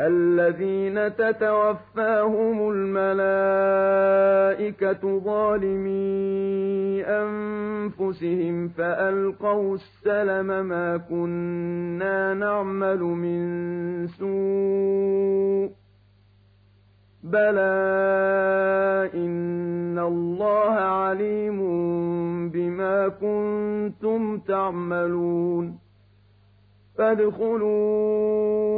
الذين تتوفاهم الملائكة ظالمي أنفسهم فألقوا السلم ما كنا نعمل من سوء بلى إن الله عليم بما كنتم تعملون فادخلوا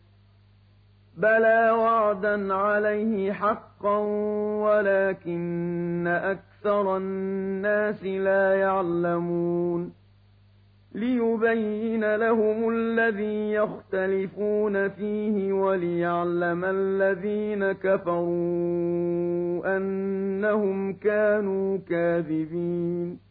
بلى وعدا عليه حقا ولكن أكثر الناس لا يعلمون ليبين لهم الذي يختلفون فيه وليعلم الذين كفروا أنهم كانوا كاذبين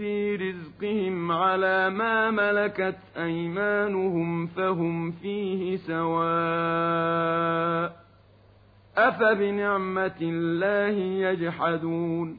في رزقهم على ما ملكت أيمانهم فهم فيه سواء أفبنعمة الله يجحدون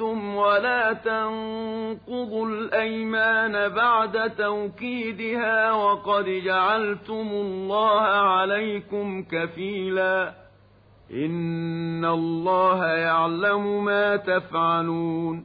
عاهدتم ولا تنقضوا الأيمان بعد توكيدها وقد جعلتم الله عليكم كفيلا إن الله يعلم ما تفعلون